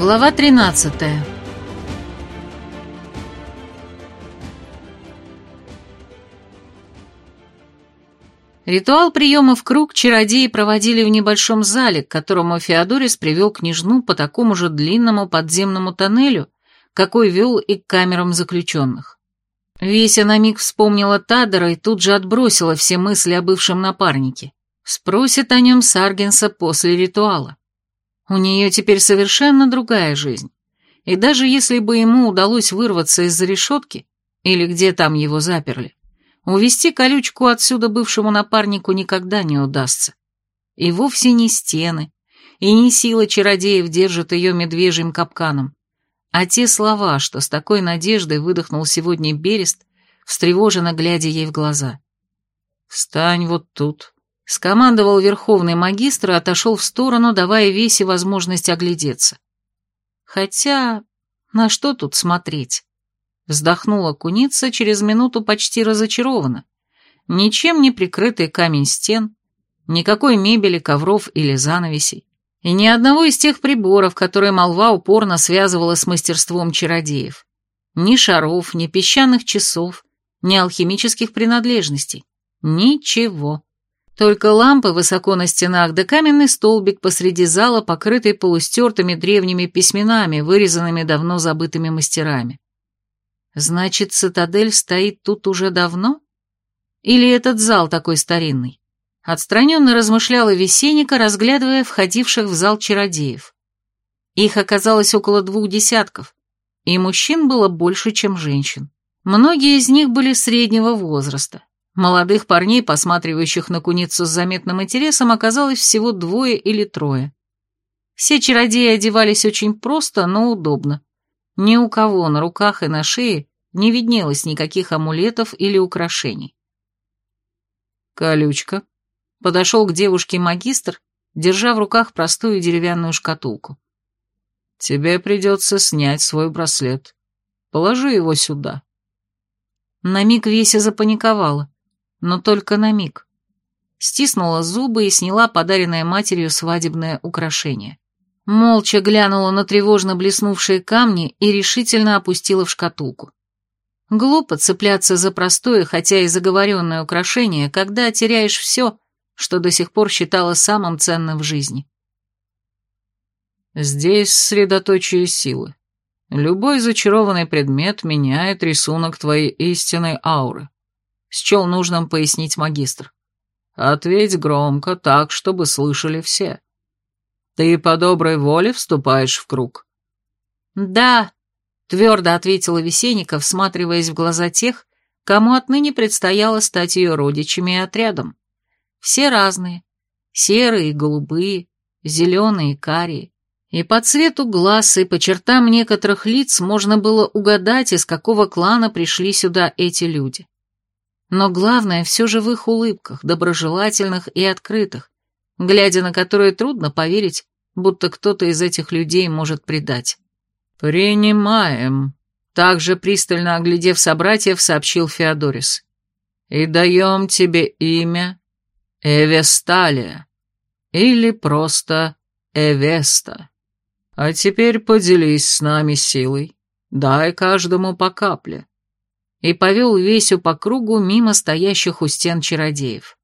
Глава 13 Ритуал приема в круг чародеи проводили в небольшом зале, к которому Феодорис привел княжну по такому же длинному подземному тоннелю, какой вел и к камерам заключенных. Веся на миг вспомнила Тадера и тут же отбросила все мысли о бывшем напарнике. Спросит о нем Саргенса после ритуала. У нее теперь совершенно другая жизнь. И даже если бы ему удалось вырваться из-за решетки, или где там его заперли, увести колючку отсюда бывшему напарнику никогда не удастся. И вовсе не стены, и не сила чародеев держит ее медвежьим капканом, а те слова, что с такой надеждой выдохнул сегодня Берест, встревоженно глядя ей в глаза. «Встань вот тут», Скомандовал верховный магистр и отошел в сторону, давая Весе возможность оглядеться. Хотя, на что тут смотреть? Вздохнула куница, через минуту почти разочарована. Ничем не прикрытый камень стен, никакой мебели, ковров или занавесей, и ни одного из тех приборов, которые молва упорно связывала с мастерством чародеев. Ни шаров, ни песчаных часов, ни алхимических принадлежностей. Ничего. Только лампы высоко на стенах, да каменный столбик посреди зала, покрытый полустертыми древними письменами, вырезанными давно забытыми мастерами. Значит, цитадель стоит тут уже давно? Или этот зал такой старинный? Отстраненно размышляла Весенника, разглядывая входивших в зал чародеев. Их оказалось около двух десятков, и мужчин было больше, чем женщин. Многие из них были среднего возраста. Молодых парней, посматривающих на куницу с заметным интересом, оказалось всего двое или трое. Все чародеи одевались очень просто, но удобно. Ни у кого на руках и на шее не виднелось никаких амулетов или украшений. Колючка подошел к девушке магистр, держа в руках простую деревянную шкатулку. «Тебе придется снять свой браслет. Положи его сюда». На миг Веся запаниковала но только на миг. Стиснула зубы и сняла подаренное матерью свадебное украшение. Молча глянула на тревожно блеснувшие камни и решительно опустила в шкатулку. Глупо цепляться за простое, хотя и заговоренное украшение, когда теряешь все, что до сих пор считала самым ценным в жизни. Здесь средоточие силы. Любой зачарованный предмет меняет рисунок твоей истинной ауры счел нужным пояснить магистр. «Ответь громко, так, чтобы слышали все. Ты по доброй воле вступаешь в круг?» «Да», — твердо ответила Весенника, всматриваясь в глаза тех, кому отныне предстояло стать ее родичами и отрядом. Все разные. Серые и голубые, зеленые и карие. И по цвету глаз, и по чертам некоторых лиц можно было угадать, из какого клана пришли сюда эти люди. Но главное все же в их улыбках, доброжелательных и открытых, глядя на которые трудно поверить, будто кто-то из этих людей может предать. «Принимаем», — также пристально оглядев собратьев, сообщил Феодорис. «И даем тебе имя Эвесталия, или просто Эвеста. А теперь поделись с нами силой, дай каждому по капле и повел Весю по кругу мимо стоящих у стен чародеев.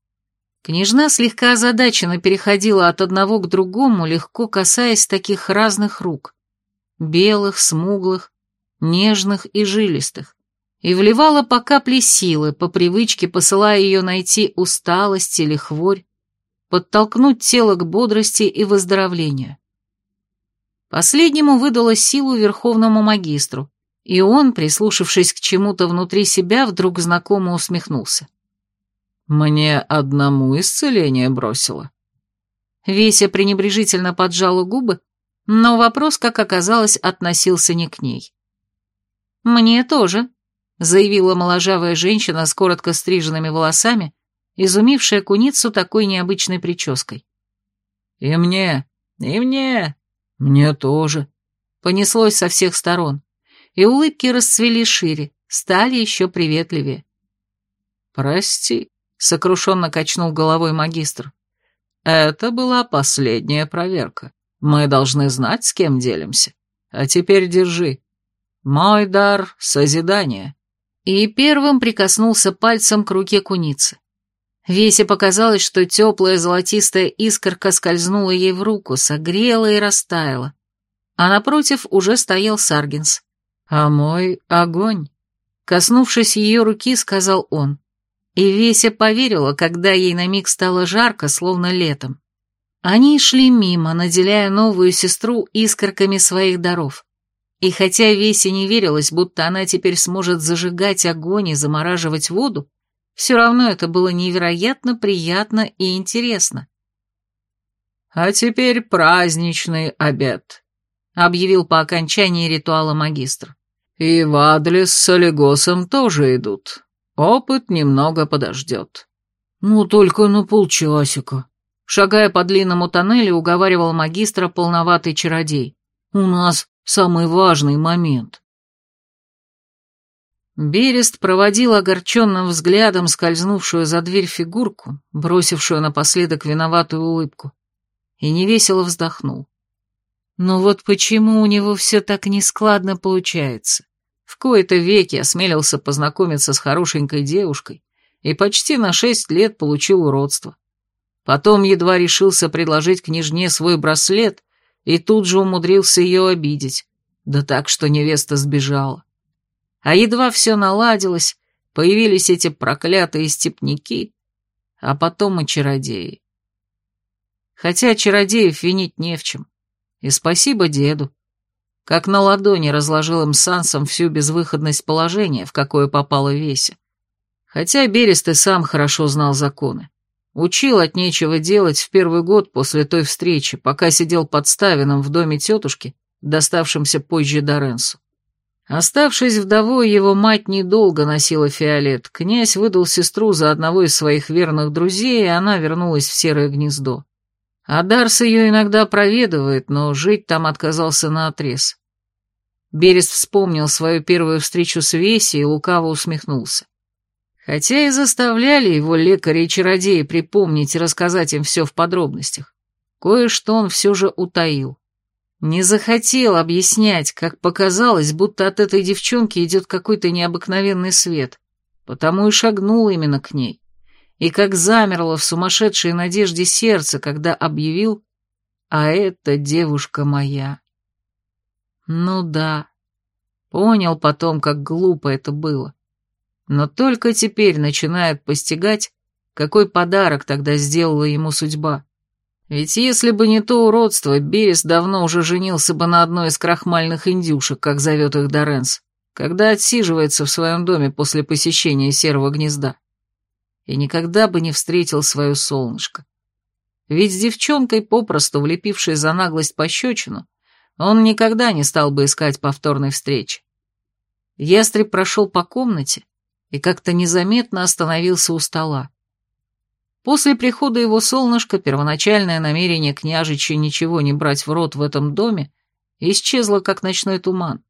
Княжна слегка озадаченно переходила от одного к другому, легко касаясь таких разных рук. Белых, смуглых, нежных и жилистых. И вливала по капле силы, по привычке посылая ее найти усталость или хворь, подтолкнуть тело к бодрости и выздоровлению. Последнему выдала силу верховному магистру, и он, прислушавшись к чему-то внутри себя, вдруг знакомо усмехнулся. «Мне одному исцеление бросило». Веся пренебрежительно поджала губы, но вопрос, как оказалось, относился не к ней. «Мне тоже», — заявила моложавая женщина с коротко стриженными волосами, изумившая куницу такой необычной прической. «И мне, и мне, мне тоже», — понеслось со всех сторон и улыбки расцвели шире, стали еще приветливее. «Прости», — сокрушенно качнул головой магистр. «Это была последняя проверка. Мы должны знать, с кем делимся. А теперь держи. Мой дар — созидание». И первым прикоснулся пальцем к руке куницы. Весе показалось, что теплая золотистая искорка скользнула ей в руку, согрела и растаяла. А напротив уже стоял Саргинс. «А мой огонь!» Коснувшись ее руки, сказал он. И Веся поверила, когда ей на миг стало жарко, словно летом. Они шли мимо, наделяя новую сестру искорками своих даров. И хотя Весе не верилось, будто она теперь сможет зажигать огонь и замораживать воду, все равно это было невероятно приятно и интересно. «А теперь праздничный обед», — объявил по окончании ритуала магистр. «И Вадлис с Олегосом тоже идут. Опыт немного подождет». «Ну, только на полчасика», — шагая по длинному тоннелю, уговаривал магистра полноватый чародей. «У нас самый важный момент». Берест проводил огорченным взглядом скользнувшую за дверь фигурку, бросившую напоследок виноватую улыбку, и невесело вздохнул. Но вот почему у него все так нескладно получается? В кои-то веки осмелился познакомиться с хорошенькой девушкой и почти на шесть лет получил уродство. Потом едва решился предложить княжне свой браслет и тут же умудрился ее обидеть, да так, что невеста сбежала. А едва все наладилось, появились эти проклятые степняки, а потом и чародеи. Хотя чародеев винить не в чем. И спасибо деду. Как на ладони разложил им сансом всю безвыходность положения, в какое попало Веся. Хотя Берест и сам хорошо знал законы. Учил от нечего делать в первый год после той встречи, пока сидел под в доме тетушки, доставшемся позже Доренсу. Оставшись вдовой, его мать недолго носила фиолет. Князь выдал сестру за одного из своих верных друзей, и она вернулась в серое гнездо. А Дарс ее иногда проведывает, но жить там отказался наотрез. Берест вспомнил свою первую встречу с Веси и лукаво усмехнулся. Хотя и заставляли его лекари и чародеи припомнить и рассказать им все в подробностях, кое-что он все же утаил. Не захотел объяснять, как показалось, будто от этой девчонки идет какой-то необыкновенный свет, потому и шагнул именно к ней. И как замерло в сумасшедшей надежде сердце, когда объявил «А это девушка моя». Ну да, понял потом, как глупо это было. Но только теперь начинает постигать, какой подарок тогда сделала ему судьба. Ведь если бы не то уродство, Берес давно уже женился бы на одной из крахмальных индюшек, как зовет их Доренс, когда отсиживается в своем доме после посещения серого гнезда. И никогда бы не встретил свое солнышко. Ведь с девчонкой, попросту влепившей за наглость пощечину, он никогда не стал бы искать повторной встречи. Ястреб прошел по комнате и как-то незаметно остановился у стола. После прихода его солнышка первоначальное намерение княжича ничего не брать в рот в этом доме исчезло, как ночной туман.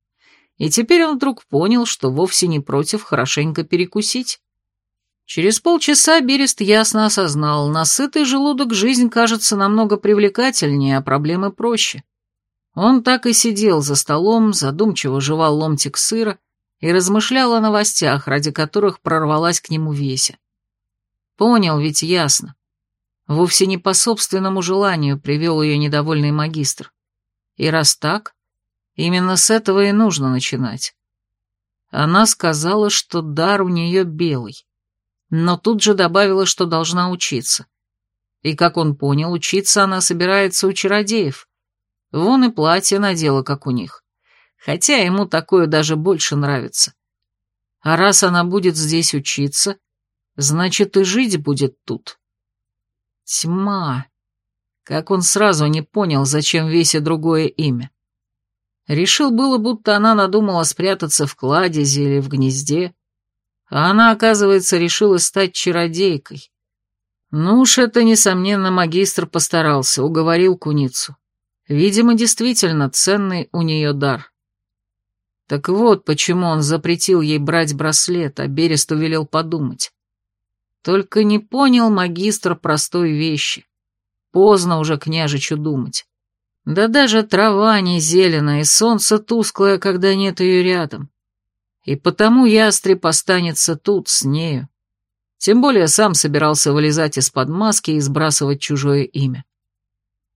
И теперь он вдруг понял, что вовсе не против хорошенько перекусить. Через полчаса Берест ясно осознал, насытый желудок жизнь кажется намного привлекательнее, а проблемы проще. Он так и сидел за столом, задумчиво жевал ломтик сыра и размышлял о новостях, ради которых прорвалась к нему Веся. Понял ведь ясно. Вовсе не по собственному желанию привел ее недовольный магистр. И раз так, именно с этого и нужно начинать. Она сказала, что дар у нее белый, но тут же добавила, что должна учиться. И, как он понял, учиться она собирается у чародеев. Вон и платье надела, как у них. Хотя ему такое даже больше нравится. А раз она будет здесь учиться, Значит, и жить будет тут. Тьма. Как он сразу не понял, зачем Весе другое имя. Решил было, будто она надумала спрятаться в кладезе или в гнезде, а она, оказывается, решила стать чародейкой. Ну уж это, несомненно, магистр постарался, уговорил куницу. Видимо, действительно ценный у нее дар. Так вот, почему он запретил ей брать браслет, а Бересту велел подумать. Только не понял магистр простой вещи. Поздно уже княжичу думать. Да даже трава не зеленая, и солнце тусклое, когда нет ее рядом. И потому ястреб останется тут, с нею. Тем более сам собирался вылезать из-под маски и сбрасывать чужое имя.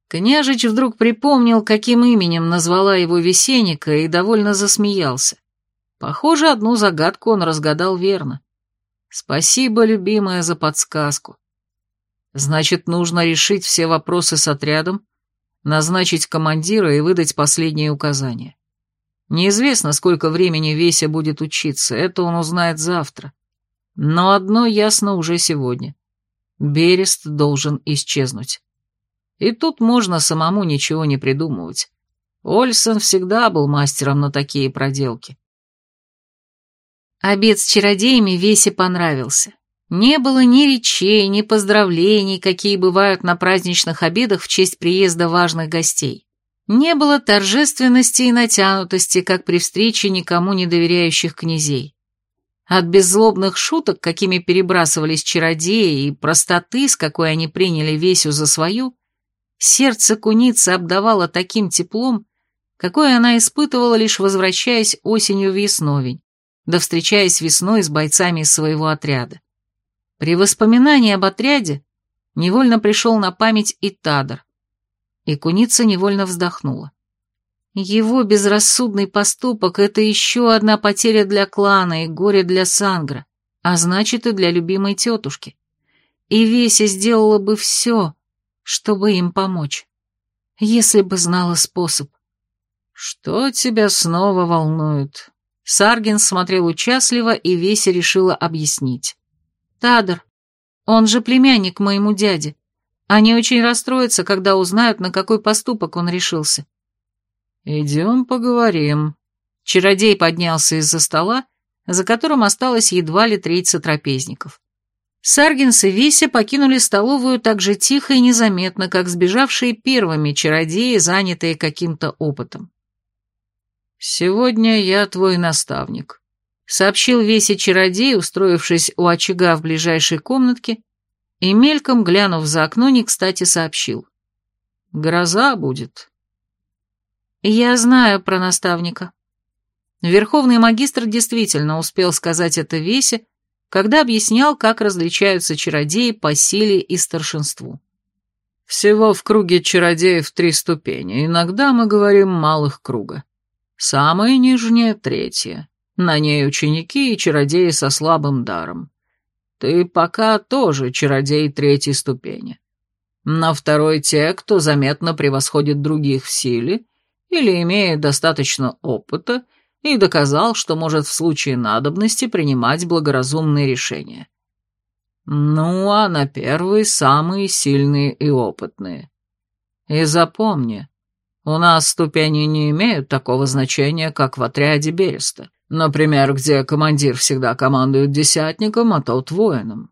Княжич вдруг припомнил, каким именем назвала его Весенника, и довольно засмеялся. Похоже, одну загадку он разгадал верно. Спасибо, любимая, за подсказку. Значит, нужно решить все вопросы с отрядом, назначить командира и выдать последние указания. Неизвестно, сколько времени Веся будет учиться, это он узнает завтра. Но одно ясно уже сегодня. Берест должен исчезнуть. И тут можно самому ничего не придумывать. Ольсон всегда был мастером на такие проделки. Обед с чародеями Весе понравился. Не было ни речей, ни поздравлений, какие бывают на праздничных обедах в честь приезда важных гостей. Не было торжественности и натянутости, как при встрече никому не доверяющих князей. От беззлобных шуток, какими перебрасывались чародеи, и простоты, с какой они приняли Весю за свою, сердце куницы обдавало таким теплом, какое она испытывала, лишь возвращаясь осенью в Ясновень, да встречаясь весной с бойцами из своего отряда. При воспоминании об отряде невольно пришел на память и Тадр, и куница невольно вздохнула. Его безрассудный поступок — это еще одна потеря для клана и горе для Сангра, а значит и для любимой тетушки. И Веся сделала бы все, чтобы им помочь, если бы знала способ. «Что тебя снова волнует?» Саргин смотрел участливо, и Веся решила объяснить. «Тадр, он же племянник моему дяде. Они очень расстроятся, когда узнают, на какой поступок он решился». «Идем поговорим». Чародей поднялся из-за стола, за которым осталось едва ли треть сотрапезников. Саргинс и Веся покинули столовую так же тихо и незаметно, как сбежавшие первыми чародеи, занятые каким-то опытом. «Сегодня я твой наставник», — сообщил Весе чародей, устроившись у очага в ближайшей комнатке, и мельком, глянув за окно, не кстати сообщил. «Гроза будет». «Я знаю про наставника». Верховный магистр действительно успел сказать это Весе, когда объяснял, как различаются чародеи по силе и старшинству. Всего в круге чародеев три ступени, иногда мы говорим малых круга. Самая нижняя — третья. На ней ученики и чародеи со слабым даром. Ты пока тоже чародей третьей ступени. На второй те, кто заметно превосходит других в силе или имеет достаточно опыта и доказал, что может в случае надобности принимать благоразумные решения. Ну, а на первый самые сильные и опытные. И запомни, у нас ступени не имеют такого значения, как в отряде Береста. Например, где командир всегда командует десятником, а тот воином.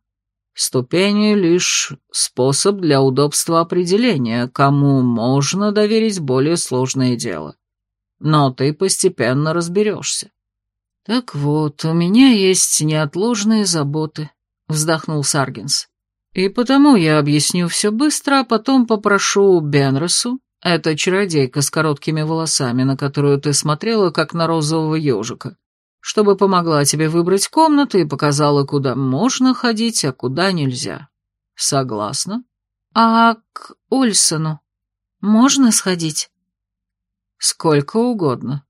Ступени — лишь способ для удобства определения, кому можно доверить более сложное дело. Но ты постепенно разберешься. Так вот, у меня есть неотложные заботы, — вздохнул Саргинс. И потому я объясню все быстро, а потом попрошу Бенросу это чародейка с короткими волосами, на которую ты смотрела, как на розового ежика, чтобы помогла тебе выбрать комнату и показала, куда можно ходить, а куда нельзя. Согласна? А к Ольсону можно сходить? Сколько угодно.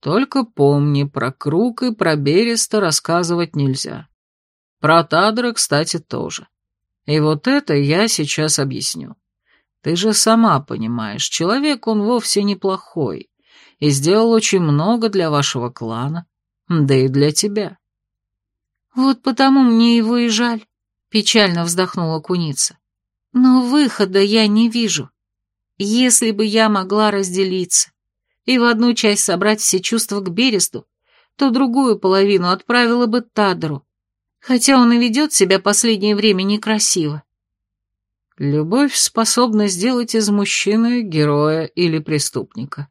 Только помни, про круг и про Береста рассказывать нельзя. Про Тадра, кстати, тоже. И вот это я сейчас объясню. Ты же сама понимаешь, человек он вовсе неплохой и сделал очень много для вашего клана, да и для тебя. Вот потому мне его и жаль, печально вздохнула куница. Но выхода я не вижу. Если бы я могла разделиться и в одну часть собрать все чувства к Бересту, то другую половину отправила бы Тадру, хотя он и ведет себя последнее время некрасиво. Любовь способна сделать из мужчины героя или преступника.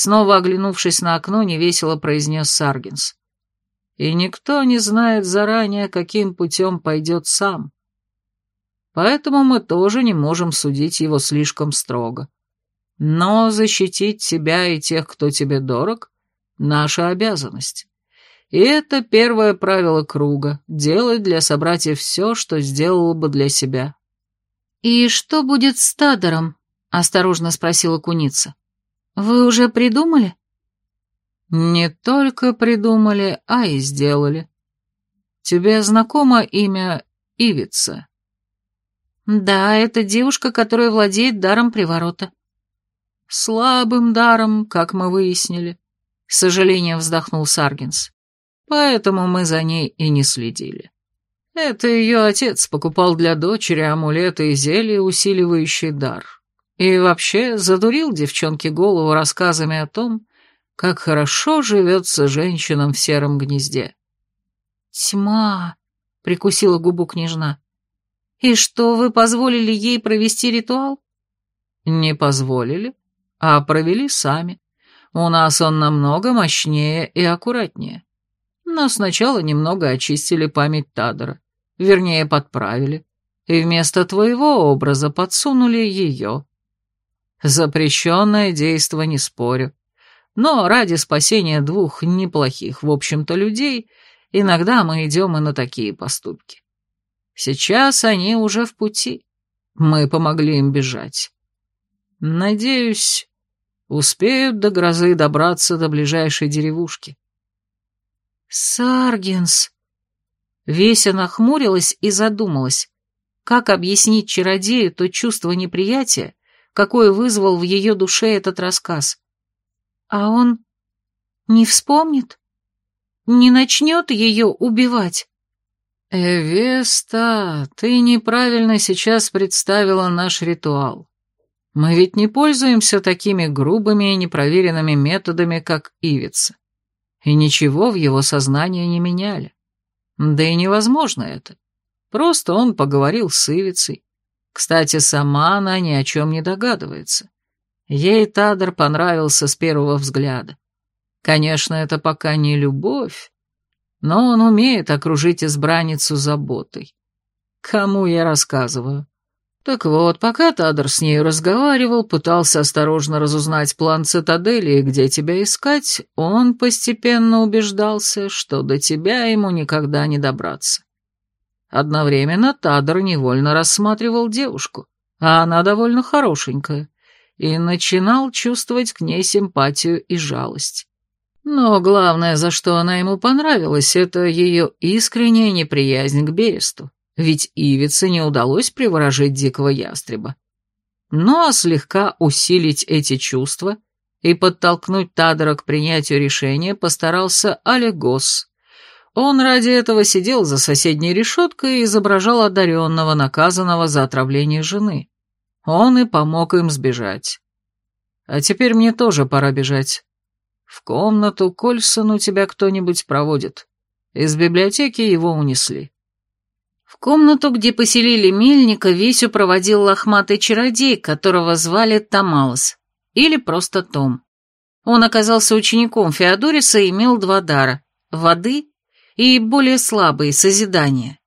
Снова оглянувшись на окно, невесело произнес Саргинс. И никто не знает заранее, каким путем пойдет сам. Поэтому мы тоже не можем судить его слишком строго. Но защитить тебя и тех, кто тебе дорог, — наша обязанность. И это первое правило круга — делать для собратьев все, что сделал бы для себя. «И что будет с Тадором?» — осторожно спросила куница. «Вы уже придумали?» «Не только придумали, а и сделали. Тебе знакомо имя Ивица?» «Да, это девушка, которая владеет даром приворота». «Слабым даром, как мы выяснили», — с сожалением вздохнул Саргинс. «Поэтому мы за ней и не следили. Это ее отец покупал для дочери амулеты и зелья, усиливающие дар. И вообще задурил девчонке голову рассказами о том, как хорошо живется женщинам в сером гнезде. «Тьма!» — прикусила губу княжна. «И что, вы позволили ей провести ритуал?» «Не позволили, а провели сами. У нас он намного мощнее и аккуратнее. Но сначала немного очистили память Тадора, вернее, подправили, и вместо твоего образа подсунули ее. Запрещенное действо не спорю. Но ради спасения двух неплохих, в общем-то, людей, иногда мы идем и на такие поступки. Сейчас они уже в пути. Мы помогли им бежать. Надеюсь, успеют до грозы добраться до ближайшей деревушки. Саргенс. Веся нахмурилась и задумалась, как объяснить чародею то чувство неприятия, какое вызвал в ее душе этот рассказ. А он не вспомнит? Не начнет ее убивать? «Эвеста, ты неправильно сейчас представила наш ритуал. Мы ведь не пользуемся такими грубыми и непроверенными методами, как Ивица. И ничего в его сознании не меняли. Да и невозможно это. Просто он поговорил с Ивицей. Кстати, сама она ни о чем не догадывается. Ей Тадр понравился с первого взгляда. Конечно, это пока не любовь, но он умеет окружить избранницу заботой. Кому я рассказываю? Так вот, пока Тадр с ней разговаривал, пытался осторожно разузнать план цитадели и где тебя искать, он постепенно убеждался, что до тебя ему никогда не добраться. Одновременно Тадр невольно рассматривал девушку, а она довольно хорошенькая, и начинал чувствовать к ней симпатию и жалость. Но главное, за что она ему понравилась, это ее искренняя неприязнь к Бересту ведь Ивице не удалось приворожить дикого ястреба. Ну а слегка усилить эти чувства и подтолкнуть Тадора к принятию решения постарался Олегос. Он ради этого сидел за соседней решеткой и изображал одаренного, наказанного за отравление жены. Он и помог им сбежать. А теперь мне тоже пора бежать. В комнату Кольсону тебя кто-нибудь проводит. Из библиотеки его унесли. В комнату, где поселили мельника, Весю проводил лохматый чародей, которого звали Тамалос, или просто Том. Он оказался учеником Феодориса и имел два дара – воды и более слабые – созидания.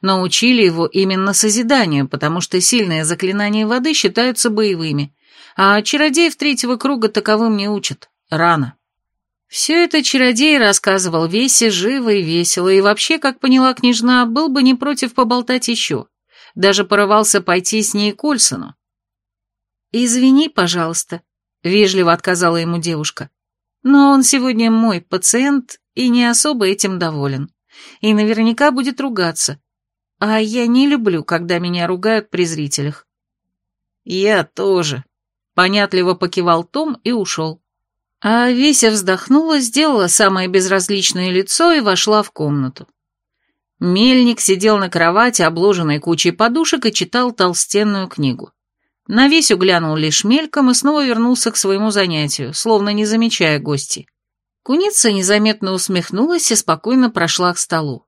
Но учили его именно созиданию, потому что сильные заклинания воды считаются боевыми, а чародеев третьего круга таковым не учат. Рано. Все это чародей рассказывал Весе живо и весело, и вообще, как поняла княжна, был бы не против поболтать еще. Даже порывался пойти с ней к Ольсону. «Извини, пожалуйста», — вежливо отказала ему девушка. «Но он сегодня мой пациент и не особо этим доволен. И наверняка будет ругаться. А я не люблю, когда меня ругают при зрителях». «Я тоже», — понятливо покивал Том и ушел. А Веся вздохнула, сделала самое безразличное лицо и вошла в комнату. Мельник сидел на кровати, обложенной кучей подушек, и читал толстенную книгу. На Весю глянул лишь мельком и снова вернулся к своему занятию, словно не замечая гостей. Куница незаметно усмехнулась и спокойно прошла к столу.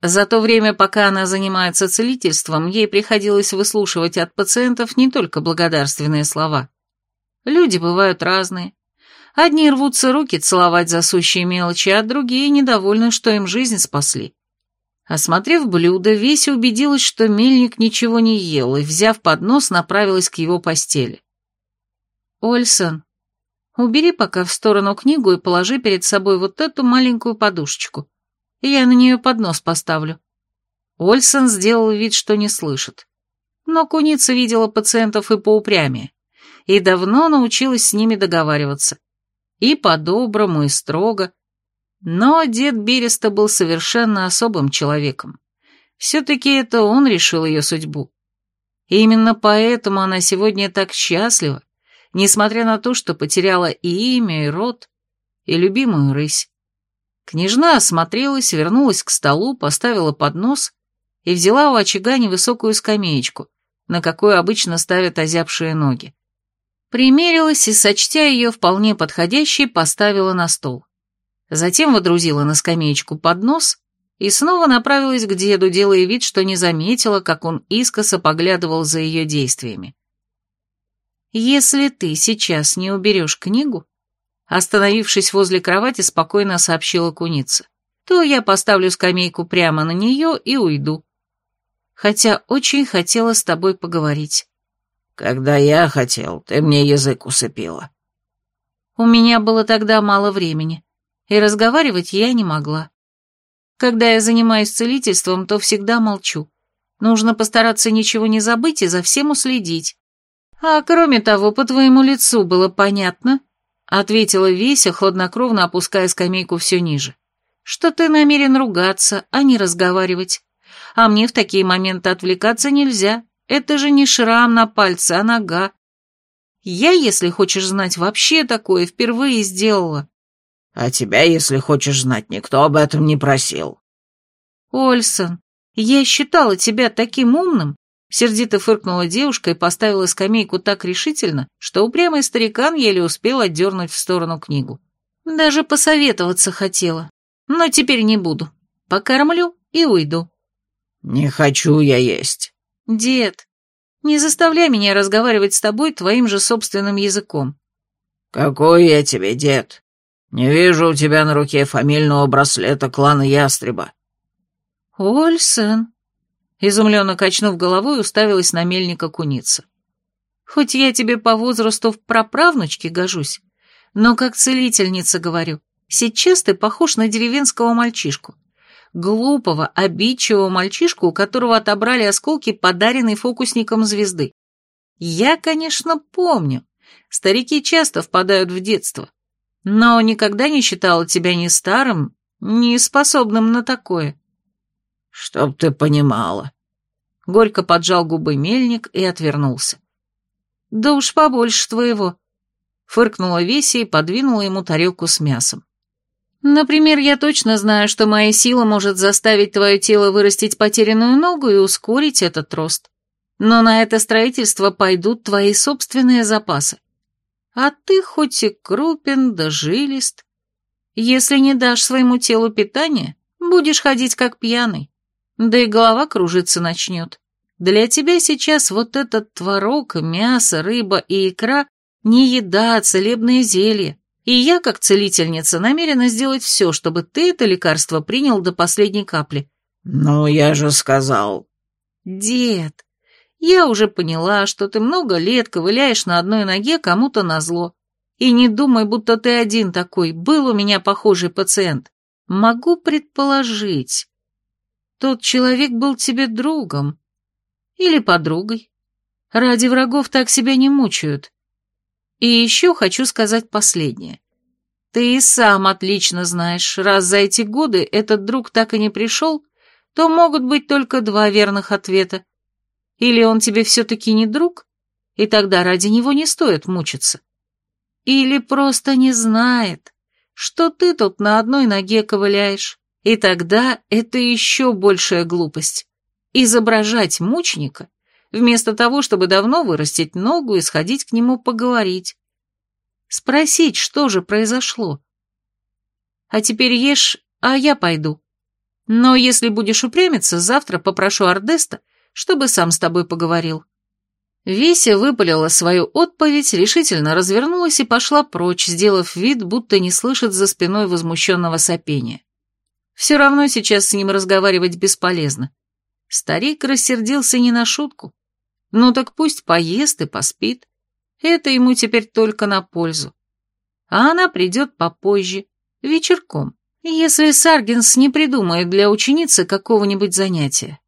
За то время, пока она занимается целительством, ей приходилось выслушивать от пациентов не только благодарственные слова. Люди бывают разные, Одни рвутся руки целовать за сущие мелочи, а другие недовольны, что им жизнь спасли. Осмотрев блюдо, Веся убедилась, что мельник ничего не ел, и, взяв поднос, направилась к его постели. Ольсон, убери пока в сторону книгу и положи перед собой вот эту маленькую подушечку. Я на нее поднос поставлю». Ольсон сделал вид, что не слышит. Но куница видела пациентов и поупрямее, и давно научилась с ними договариваться. И по-доброму, и строго. Но дед Береста был совершенно особым человеком. Все-таки это он решил ее судьбу. И именно поэтому она сегодня так счастлива, несмотря на то, что потеряла и имя, и род, и любимую рысь. Княжна осмотрелась, вернулась к столу, поставила поднос и взяла у очага невысокую скамеечку, на какую обычно ставят озябшие ноги. Примерилась и, сочтя ее вполне подходящей, поставила на стол. Затем водрузила на скамеечку поднос и снова направилась к деду, делая вид, что не заметила, как он искоса поглядывал за ее действиями. «Если ты сейчас не уберешь книгу», остановившись возле кровати, спокойно сообщила куница, то я поставлю скамейку прямо на нее и уйду. Хотя очень хотела с тобой поговорить. «Когда я хотел, ты мне язык усыпила». У меня было тогда мало времени, и разговаривать я не могла. Когда я занимаюсь целительством, то всегда молчу. Нужно постараться ничего не забыть и за всем уследить. А кроме того, по твоему лицу было понятно, ответила Веся, хладнокровно опуская скамейку все ниже, что ты намерен ругаться, а не разговаривать. А мне в такие моменты отвлекаться нельзя. Это же не шрам на пальце, а нога. Я, если хочешь знать, вообще такое впервые сделала. А тебя, если хочешь знать, никто об этом не просил. Ольсон, я считала тебя таким умным, сердито фыркнула девушка и поставила скамейку так решительно, что упрямый старикан еле успел отдернуть в сторону книгу. Даже посоветоваться хотела. Но теперь не буду. Покормлю и уйду. Не хочу я есть. Дед, не заставляй меня разговаривать с тобой твоим же собственным языком. Какой я тебе дед? «Не вижу у тебя на руке фамильного браслета клана Ястреба». «Ольсен», — изумленно качнув головой, уставилась на мельника куница. «Хоть я тебе по возрасту в праправнучке гожусь, но как целительница говорю, сейчас ты похож на деревенского мальчишку. Глупого, обидчивого мальчишку, у которого отобрали осколки, подаренной фокусником звезды. Я, конечно, помню. Старики часто впадают в детство но никогда не считала тебя ни старым, ни способным на такое. Чтоб ты понимала. Горько поджал губы мельник и отвернулся. Да уж побольше твоего. Фыркнула Веся и подвинула ему тарелку с мясом. Например, я точно знаю, что моя сила может заставить твое тело вырастить потерянную ногу и ускорить этот рост. Но на это строительство пойдут твои собственные запасы. А ты хоть и крупен да жилист. Если не дашь своему телу питания, будешь ходить как пьяный. Да и голова кружиться начнет. Для тебя сейчас вот этот творог, мясо, рыба и икра не еда, а целебные зелья. И я, как целительница, намерена сделать все, чтобы ты это лекарство принял до последней капли. Ну, я же сказал. Дед, я уже поняла, что ты много лет ковыляешь на одной ноге кому-то назло. И не думай, будто ты один такой, был у меня похожий пациент. Могу предположить. Тот человек был тебе другом. Или подругой. Ради врагов так себя не мучают. И еще хочу сказать последнее. Ты и сам отлично знаешь, раз за эти годы этот друг так и не пришел, то могут быть только два верных ответа. Или он тебе все-таки не друг, и тогда ради него не стоит мучиться. Или просто не знает, что ты тут на одной ноге ковыляешь, и тогда это еще большая глупость. Изображать мученика, вместо того, чтобы давно вырастить ногу и сходить к нему поговорить. Спросить, что же произошло. А теперь ешь, а я пойду. Но если будешь упрямиться, завтра попрошу Ардеста чтобы сам с тобой поговорил». Веся выпалила свою отповедь, решительно развернулась и пошла прочь, сделав вид, будто не слышит за спиной возмущенного сопения. Все равно сейчас с ним разговаривать бесполезно. Старик рассердился не на шутку. Ну так пусть поест и поспит. Это ему теперь только на пользу. А она придет попозже, вечерком, если Саргинс не придумает для ученицы какого-нибудь занятия.